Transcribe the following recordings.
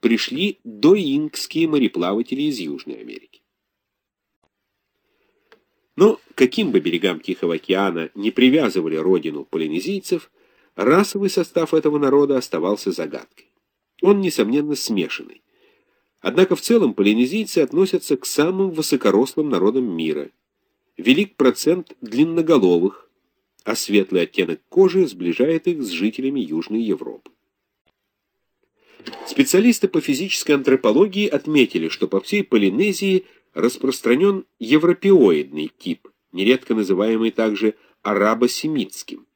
пришли доинкские мореплаватели из Южной Америки. Но каким бы берегам Тихого океана не привязывали родину полинезийцев, расовый состав этого народа оставался загадкой. Он, несомненно, смешанный. Однако в целом полинезийцы относятся к самым высокорослым народам мира. Велик процент длинноголовых, а светлый оттенок кожи сближает их с жителями Южной Европы. Специалисты по физической антропологии отметили, что по всей Полинезии распространен европеоидный тип, нередко называемый также арабо-семитским,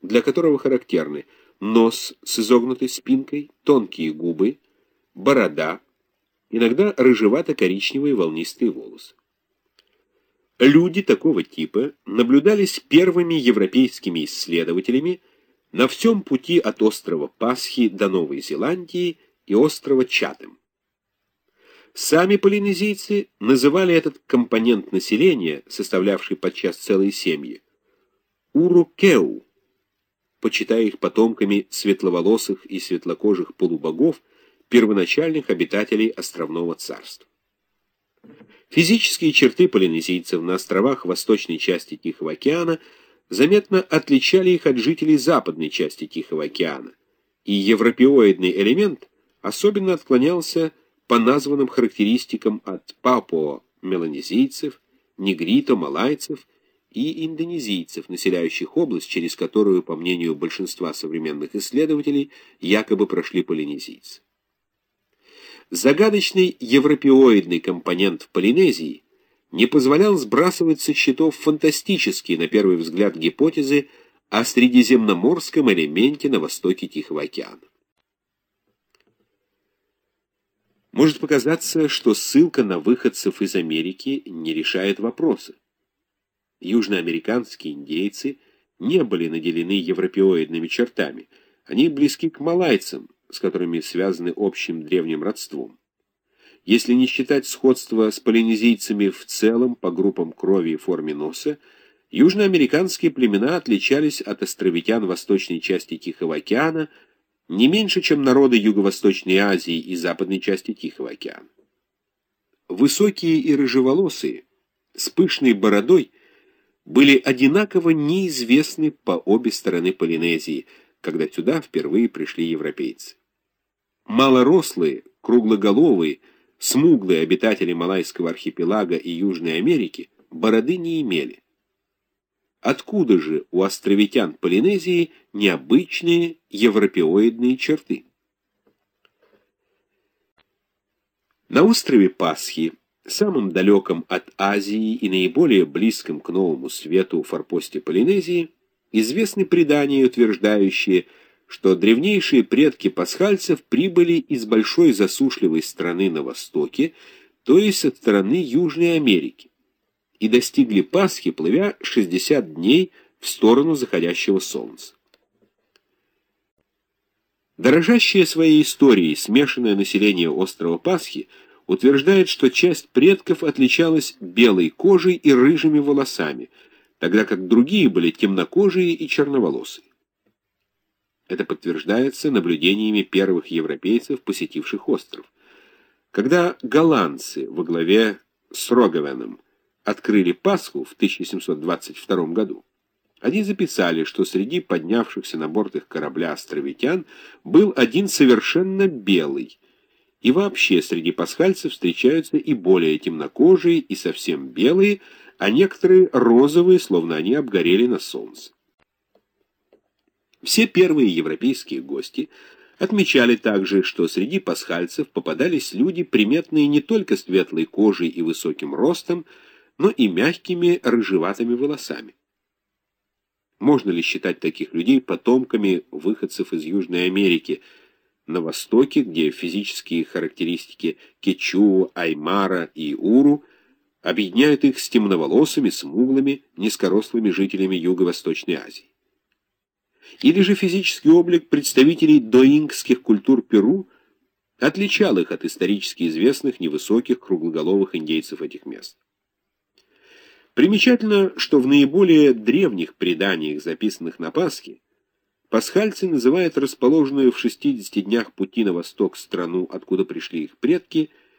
для которого характерны нос с изогнутой спинкой, тонкие губы, борода, иногда рыжевато-коричневые волнистые волосы. Люди такого типа наблюдались первыми европейскими исследователями на всем пути от острова Пасхи до Новой Зеландии и острова Чатем. Сами полинезийцы называли этот компонент населения, составлявший подчас целые семьи, урукеу, почитая их потомками светловолосых и светлокожих полубогов, первоначальных обитателей островного царства. Физические черты полинезийцев на островах восточной части Тихого океана заметно отличали их от жителей западной части Тихого океана, и европеоидный элемент особенно отклонялся по названным характеристикам от папуа-меланезийцев, негрито-малайцев и индонезийцев, населяющих область, через которую, по мнению большинства современных исследователей, якобы прошли полинезийцы. Загадочный европеоидный компонент в Полинезии не позволял сбрасывать со счетов фантастические, на первый взгляд, гипотезы о средиземноморском элементе на востоке Тихого океана. Может показаться, что ссылка на выходцев из Америки не решает вопроса. Южноамериканские индейцы не были наделены европеоидными чертами, они близки к малайцам, с которыми связаны общим древним родством. Если не считать сходства с полинезийцами в целом по группам крови и форме носа, южноамериканские племена отличались от островитян восточной части Тихого океана не меньше, чем народы Юго-Восточной Азии и западной части Тихого океана. Высокие и рыжеволосые, с пышной бородой, были одинаково неизвестны по обе стороны Полинезии, когда сюда впервые пришли европейцы. Малорослые, круглоголовые, смуглые обитатели Малайского архипелага и Южной Америки бороды не имели. Откуда же у островитян Полинезии необычные европеоидные черты? На острове Пасхи, самом далеком от Азии и наиболее близком к Новому Свету форпосте Полинезии, известны предания, утверждающие, что древнейшие предки пасхальцев прибыли из большой засушливой страны на востоке, то есть от страны Южной Америки, и достигли Пасхи, плывя 60 дней в сторону заходящего солнца. Дорожащее своей историей смешанное население острова Пасхи утверждает, что часть предков отличалась белой кожей и рыжими волосами, тогда как другие были темнокожие и черноволосые. Это подтверждается наблюдениями первых европейцев, посетивших остров. Когда голландцы во главе с Роговеном открыли Пасху в 1722 году, они записали, что среди поднявшихся на борт их корабля островитян был один совершенно белый, и вообще среди пасхальцев встречаются и более темнокожие, и совсем белые, а некоторые розовые, словно они обгорели на солнце. Все первые европейские гости отмечали также, что среди пасхальцев попадались люди, приметные не только светлой кожей и высоким ростом, но и мягкими рыжеватыми волосами. Можно ли считать таких людей потомками выходцев из Южной Америки, на Востоке, где физические характеристики Кечу, Аймара и Уру объединяют их с темноволосыми, смуглыми, низкорослыми жителями Юго-Восточной Азии? Или же физический облик представителей доингских культур Перу отличал их от исторически известных невысоких круглоголовых индейцев этих мест. Примечательно, что в наиболее древних преданиях, записанных на Пасхе, Пасхальцы называют расположенную в 60 днях пути на восток страну, откуда пришли их предки,